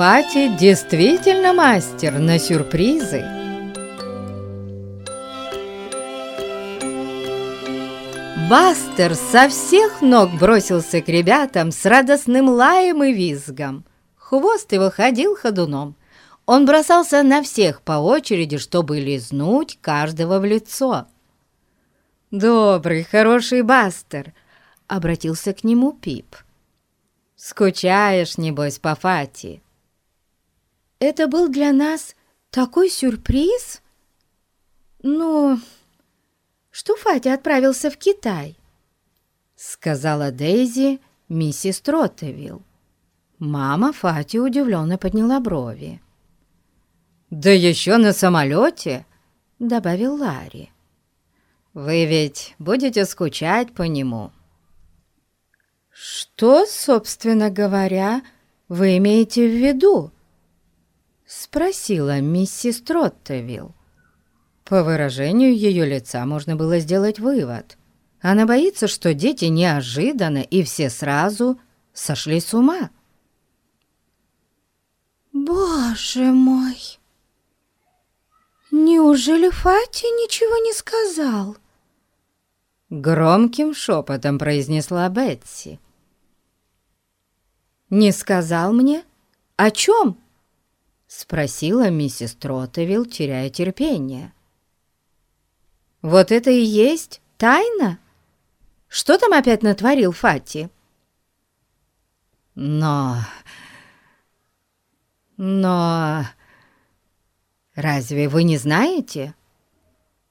Фати действительно мастер на сюрпризы. Бастер со всех ног бросился к ребятам с радостным лаем и визгом. Хвост его ходил ходуном. Он бросался на всех по очереди, чтобы лизнуть каждого в лицо. «Добрый, хороший Бастер!» — обратился к нему Пип. «Скучаешь, небось, по Фати?» «Это был для нас такой сюрприз?» «Ну, что Фатя отправился в Китай», — сказала Дейзи миссис Троттевилл. Мама Фати удивленно подняла брови. «Да еще на самолете!» — добавил Ларри. «Вы ведь будете скучать по нему». «Что, собственно говоря, вы имеете в виду?» — спросила миссис Троттевилл. По выражению ее лица можно было сделать вывод. Она боится, что дети неожиданно и все сразу сошли с ума. «Боже мой!» «Неужели Фати ничего не сказал?» Громким шепотом произнесла Бетси. «Не сказал мне? О чем?» Спросила миссис Тротевилл, теряя терпение. «Вот это и есть тайна? Что там опять натворил Фати?» «Но... но...» «Разве вы не знаете?»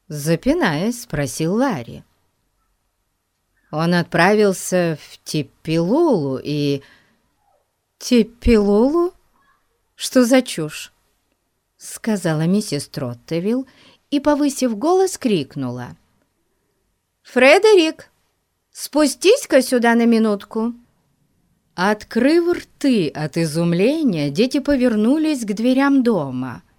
Запинаясь, спросил Ларри. Он отправился в Типпилулу и... «Типпилулу? Что за чушь?» Сказала миссис Троттевилл и, повысив голос, крикнула. «Фредерик, спустись-ка сюда на минутку!» Открыв рты от изумления, дети повернулись к дверям дома —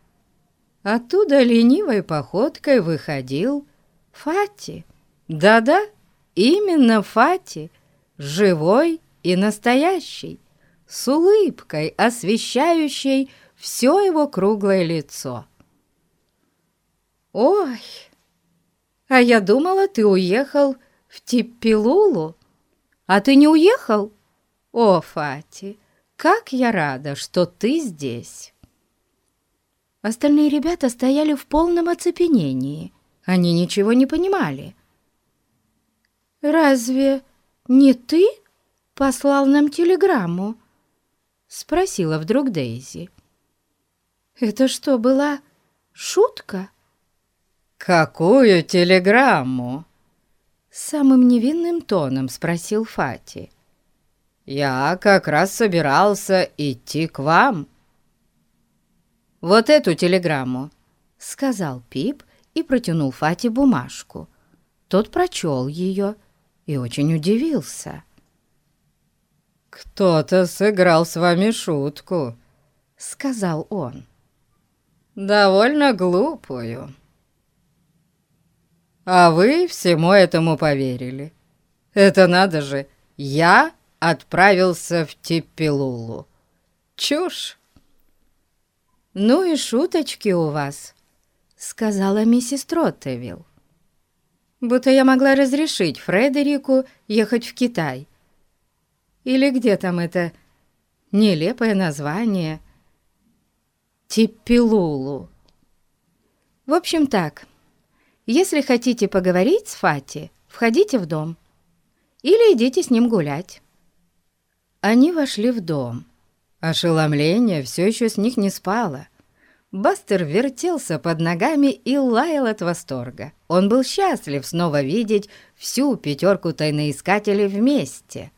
Оттуда ленивой походкой выходил Фати. Да-да, именно Фати, живой и настоящий, с улыбкой, освещающей все его круглое лицо. «Ой, а я думала, ты уехал в Типпилулу, а ты не уехал? О, Фати, как я рада, что ты здесь!» Остальные ребята стояли в полном оцепенении. Они ничего не понимали. «Разве не ты послал нам телеграмму?» Спросила вдруг Дейзи. «Это что, была шутка?» «Какую телеграмму?» Самым невинным тоном спросил Фати. «Я как раз собирался идти к вам» вот эту телеграмму», — сказал Пип и протянул Фате бумажку. Тот прочел ее и очень удивился. «Кто-то сыграл с вами шутку», — сказал он. «Довольно глупую». «А вы всему этому поверили. Это надо же, я отправился в Типпилулу. Чушь!» «Ну и шуточки у вас», — сказала миссис Троттевилл. «Будто я могла разрешить Фредерику ехать в Китай. Или где там это нелепое название? Типпилулу. В общем так, если хотите поговорить с Фати, входите в дом. Или идите с ним гулять». Они вошли в дом. Ошеломление все еще с них не спало. Бастер вертелся под ногами и лаял от восторга. Он был счастлив снова видеть всю пятерку тайноискателей вместе.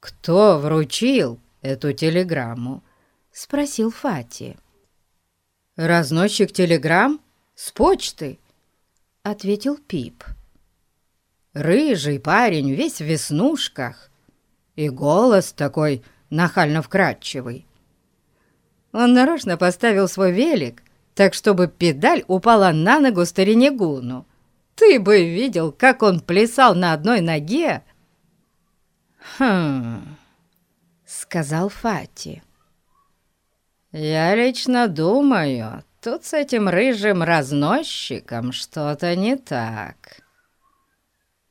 «Кто вручил эту телеграмму?» — спросил Фати. «Разносчик телеграмм с почты», — ответил Пип. «Рыжий парень, весь в веснушках, и голос такой нахально вкрадчивый. Он нарочно поставил свой велик, так чтобы педаль упала на ногу старине Гуну. Ты бы видел, как он плясал на одной ноге. «Хм...» — сказал Фати. «Я лично думаю, тут с этим рыжим разносчиком что-то не так.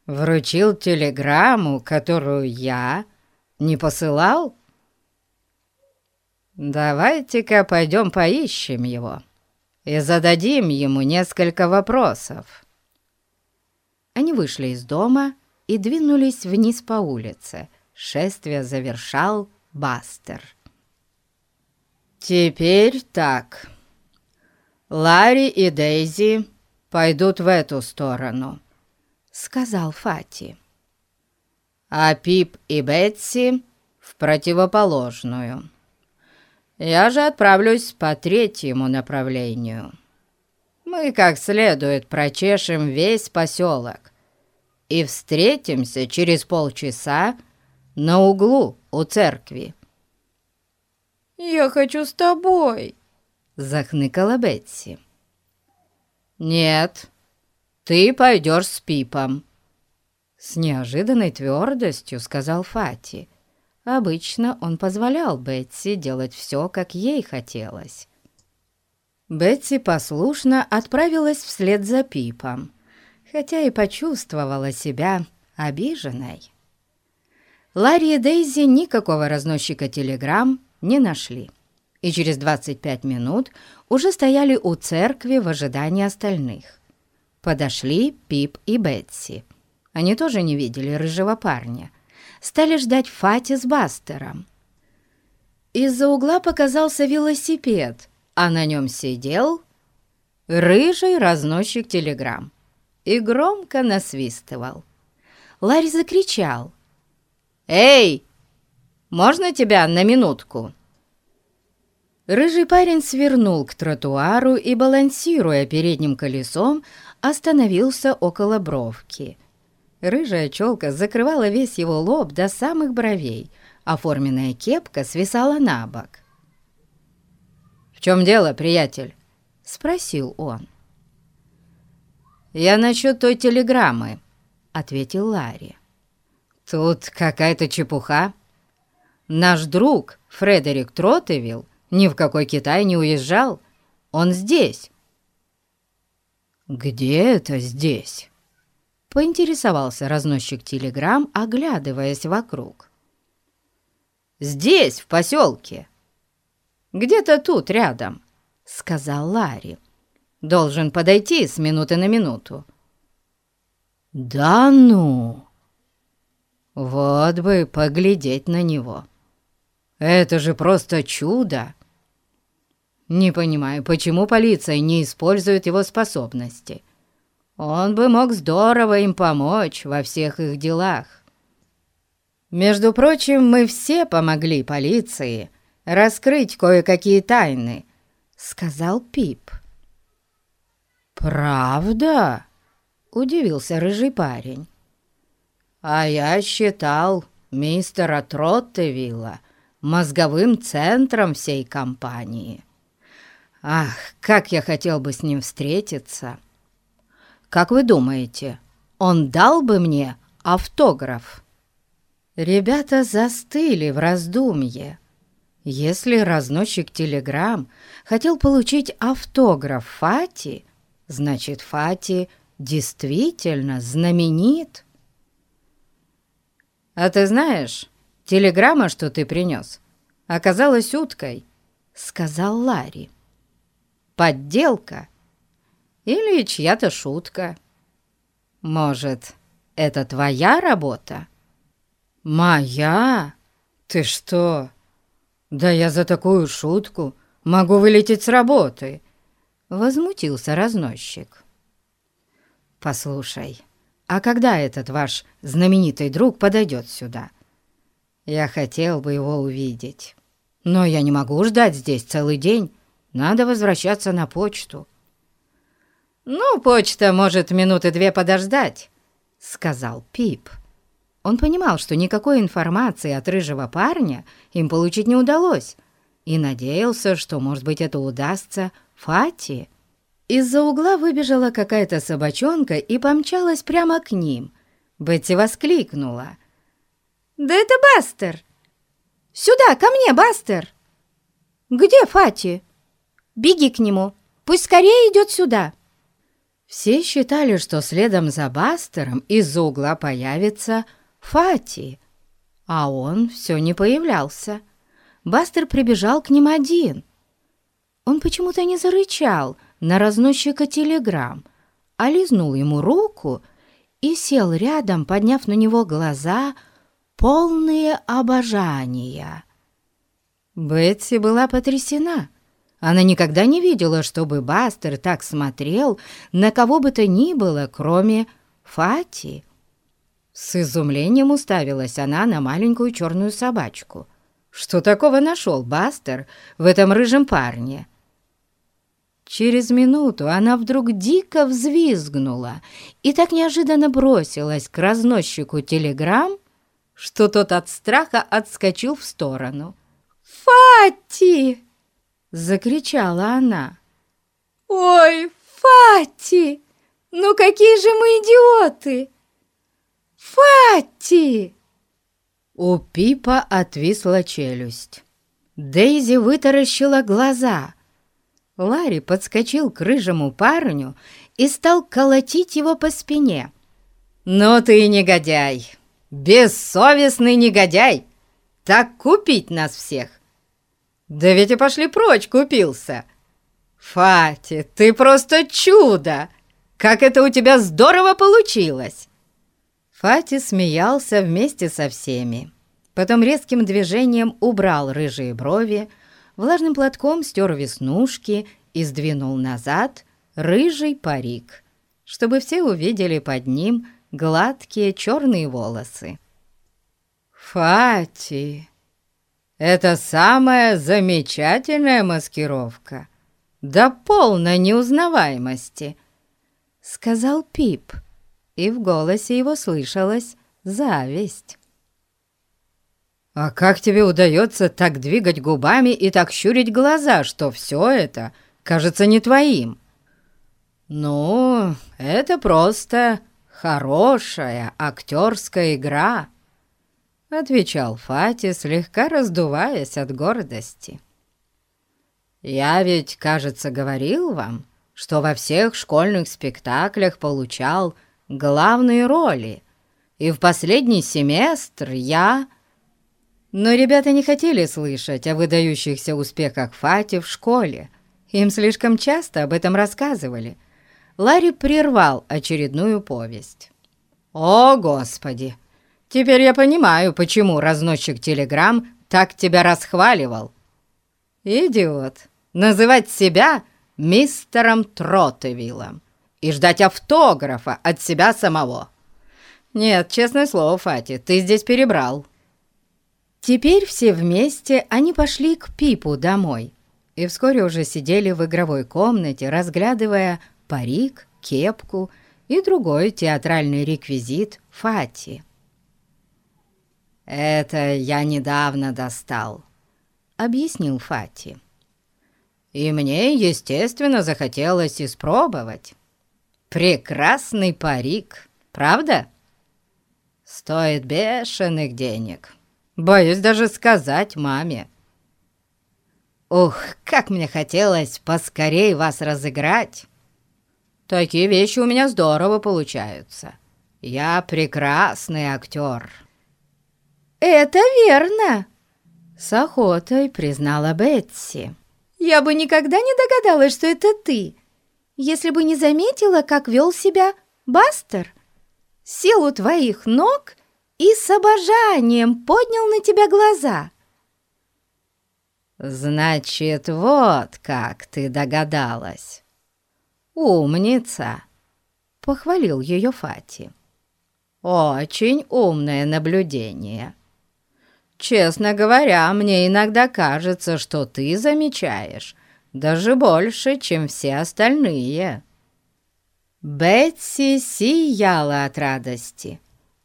Вручил телеграмму, которую я не посылал? Давайте-ка пойдем поищем его и зададим ему несколько вопросов». Они вышли из дома и двинулись вниз по улице. Шествие завершал Бастер. «Теперь так. Ларри и Дейзи пойдут в эту сторону», — сказал Фати. «А Пип и Бетси в противоположную. Я же отправлюсь по третьему направлению. Мы как следует прочешем весь поселок и встретимся через полчаса на углу у церкви». «Я хочу с тобой!» — захныкала Бетси. «Нет, ты пойдешь с Пипом!» С неожиданной твердостью сказал Фати. Обычно он позволял Бетси делать все, как ей хотелось. Бетси послушно отправилась вслед за Пипом, хотя и почувствовала себя обиженной. Ларри и Дейзи никакого разносчика телеграмм не нашли, и через 25 минут уже стояли у церкви в ожидании остальных. Подошли Пип и Бетси. Они тоже не видели рыжего парня. Стали ждать Фати с Бастером. Из-за угла показался велосипед, а на нем сидел рыжий разносчик телеграмм и громко насвистывал. Ларри закричал. «Эй, можно тебя на минутку?» Рыжий парень свернул к тротуару и, балансируя передним колесом, остановился около бровки. Рыжая челка закрывала весь его лоб до самых бровей, а форменная кепка свисала на бок. «В чем дело, приятель?» — спросил он. «Я насчет той телеграммы», — ответил Ларри. «Тут какая-то чепуха. Наш друг Фредерик Тротевилл ни в какой Китай не уезжал. Он здесь». «Где это здесь?» Поинтересовался разносчик телеграмм, оглядываясь вокруг. «Здесь, в поселке. Где-то тут, рядом», — сказал Ларри. «Должен подойти с минуты на минуту». «Да ну!» «Вот бы поглядеть на него! Это же просто чудо!» Не понимаю, почему полиция не использует его способности. Он бы мог здорово им помочь во всех их делах. Между прочим, мы все помогли полиции раскрыть кое-какие тайны, сказал Пип. «Правда?» — удивился рыжий парень. «А я считал мистера Троттевилла мозговым центром всей компании». Ах, как я хотел бы с ним встретиться! Как вы думаете, он дал бы мне автограф?» Ребята застыли в раздумье. Если разносчик телеграмм хотел получить автограф Фати, значит, Фати действительно знаменит. «А ты знаешь, телеграмма, что ты принес, оказалась уткой», — сказал Ларри подделка или чья-то шутка. Может, это твоя работа? Моя? Ты что? Да я за такую шутку могу вылететь с работы, возмутился разносчик. Послушай, а когда этот ваш знаменитый друг подойдет сюда? Я хотел бы его увидеть, но я не могу ждать здесь целый день. Надо возвращаться на почту». «Ну, почта может минуты две подождать», — сказал Пип. Он понимал, что никакой информации от рыжего парня им получить не удалось, и надеялся, что, может быть, это удастся Фати. Из-за угла выбежала какая-то собачонка и помчалась прямо к ним. Бетти воскликнула. «Да это Бастер! Сюда, ко мне, Бастер!» «Где Фати?» «Беги к нему, пусть скорее идет сюда!» Все считали, что следом за Бастером из-за угла появится Фати, а он все не появлялся. Бастер прибежал к ним один. Он почему-то не зарычал на разносчика телеграмм, а лизнул ему руку и сел рядом, подняв на него глаза, полные обожания. Бетси была потрясена. Она никогда не видела, чтобы Бастер так смотрел на кого бы то ни было, кроме Фати. С изумлением уставилась она на маленькую черную собачку. Что такого нашел Бастер в этом рыжем парне? Через минуту она вдруг дико взвизгнула и так неожиданно бросилась к разносчику телеграмм, что тот от страха отскочил в сторону. «Фати!» — закричала она. «Ой, Фати! Ну какие же мы идиоты! Фати!» У Пипа отвисла челюсть. Дейзи вытаращила глаза — Ларри подскочил к рыжему парню и стал колотить его по спине. «Ну ты негодяй! Бессовестный негодяй! Так купить нас всех! Да ведь и пошли прочь купился! Фати, ты просто чудо! Как это у тебя здорово получилось!» Фати смеялся вместе со всеми. Потом резким движением убрал рыжие брови, влажным платком стер веснушки и сдвинул назад рыжий парик, чтобы все увидели под ним гладкие черные волосы. «Фати, это самая замечательная маскировка, до полной неузнаваемости», — сказал Пип, и в голосе его слышалась зависть. «А как тебе удается так двигать губами и так щурить глаза, что все это кажется не твоим?» «Ну, это просто хорошая актерская игра», — отвечал Фати, слегка раздуваясь от гордости. «Я ведь, кажется, говорил вам, что во всех школьных спектаклях получал главные роли, и в последний семестр я...» Но ребята не хотели слышать о выдающихся успехах Фати в школе. Им слишком часто об этом рассказывали. Ларри прервал очередную повесть. «О, Господи! Теперь я понимаю, почему разносчик телеграмм так тебя расхваливал. Идиот! Называть себя мистером Тротевиллом и ждать автографа от себя самого. Нет, честное слово, Фати, ты здесь перебрал». Теперь все вместе они пошли к Пипу домой и вскоре уже сидели в игровой комнате, разглядывая парик, кепку и другой театральный реквизит Фати. «Это я недавно достал», — объяснил Фати. «И мне, естественно, захотелось испробовать. Прекрасный парик, правда? Стоит бешеных денег». Боюсь даже сказать маме. Ух, как мне хотелось поскорей вас разыграть. Такие вещи у меня здорово получаются. Я прекрасный актер. Это верно, с охотой признала Бетси. Я бы никогда не догадалась, что это ты, если бы не заметила, как вел себя Бастер. Сел у твоих ног и с обожанием поднял на тебя глаза. «Значит, вот как ты догадалась!» «Умница!» — похвалил ее Фати. «Очень умное наблюдение. Честно говоря, мне иногда кажется, что ты замечаешь даже больше, чем все остальные». Бетси сияла от радости.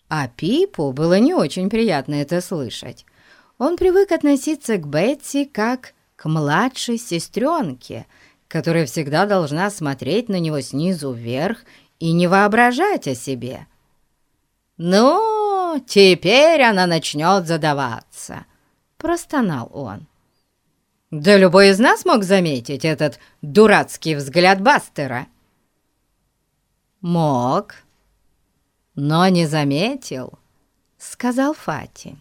А Пипу было не очень приятно это слышать. Он привык относиться к Бетси как к младшей сестренке, которая всегда должна смотреть на него снизу вверх и не воображать о себе. «Ну, теперь она начнет задаваться. простонал он. Да любой из нас мог заметить этот дурацкий взгляд Бастера. Мог, но не заметил, сказал Фати.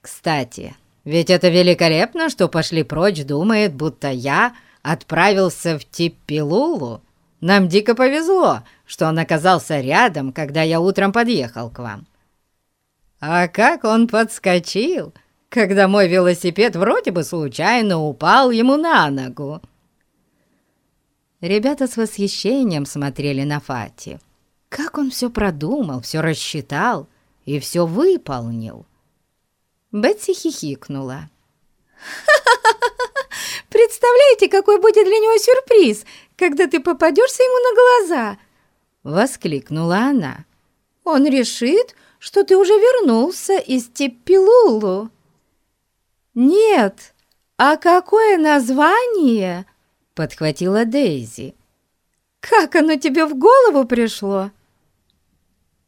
Кстати, ведь это великолепно, что пошли прочь, думает, будто я отправился в Типпилулу. Нам дико повезло, что он оказался рядом, когда я утром подъехал к вам. А как он подскочил, когда мой велосипед вроде бы случайно упал ему на ногу. Ребята с восхищением смотрели на Фати. Как он все продумал, все рассчитал и все выполнил. Бетси хихикнула. Представляете, какой будет для него сюрприз, когда ты попадешься ему на глаза!» Воскликнула она. «Он решит, что ты уже вернулся из Теппилулу». «Нет, а какое название?» — подхватила Дейзи. «Как оно тебе в голову пришло?»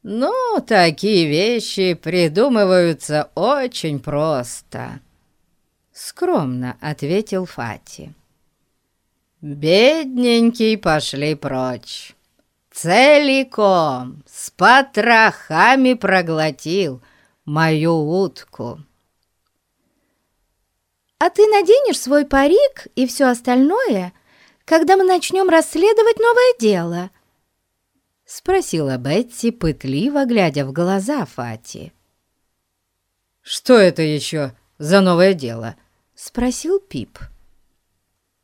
«Ну, такие вещи придумываются очень просто», — скромно ответил Фати. «Бедненький пошли прочь. Целиком, с потрохами проглотил мою утку». «А ты наденешь свой парик и все остальное, когда мы начнем расследовать новое дело?» — спросила Бетти, пытливо глядя в глаза Фати. «Что это еще за новое дело?» — спросил Пип.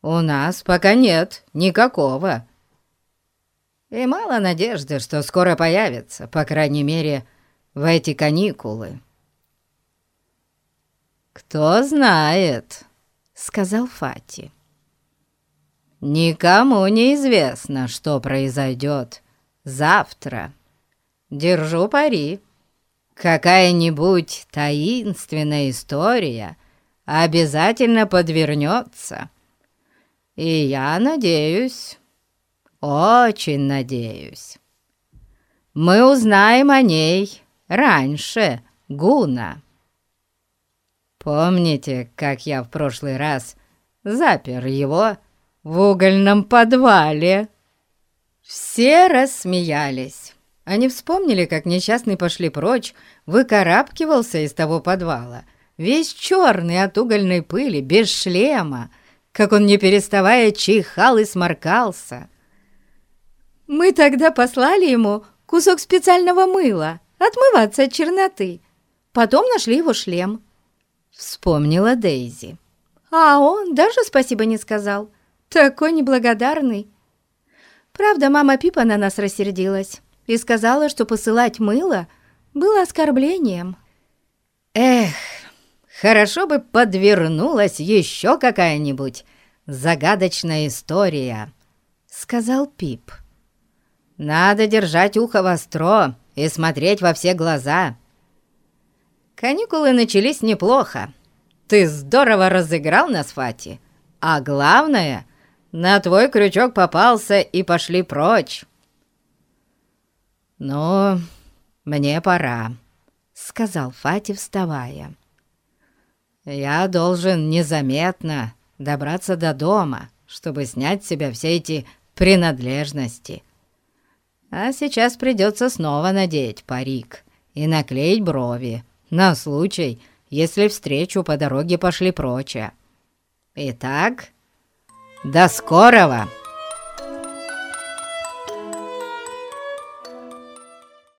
«У нас пока нет никакого. И мало надежды, что скоро появится, по крайней мере, в эти каникулы». «Кто знает», — сказал Фати. «Никому не известно, что произойдет завтра. Держу пари. Какая-нибудь таинственная история обязательно подвернется. И я надеюсь, очень надеюсь, мы узнаем о ней раньше Гуна. Помните, как я в прошлый раз запер его в угольном подвале?» Все рассмеялись. Они вспомнили, как несчастный пошли прочь, выкарабкивался из того подвала, весь черный от угольной пыли, без шлема, как он, не переставая, чихал и сморкался. «Мы тогда послали ему кусок специального мыла, отмываться от черноты. Потом нашли его шлем», — вспомнила Дейзи. «А он даже спасибо не сказал. Такой неблагодарный». Правда, мама Пипа на нас рассердилась и сказала, что посылать мыло было оскорблением. Эх, хорошо бы подвернулась еще какая-нибудь загадочная история, сказал Пип. Надо держать ухо востро и смотреть во все глаза. Каникулы начались неплохо. Ты здорово разыграл нас, Фати. А главное, на твой крючок попался и пошли прочь. «Ну, мне пора», — сказал Фати, вставая. «Я должен незаметно добраться до дома, чтобы снять с себя все эти принадлежности. А сейчас придется снова надеть парик и наклеить брови на случай, если встречу по дороге пошли прочь. Итак...» До скорого!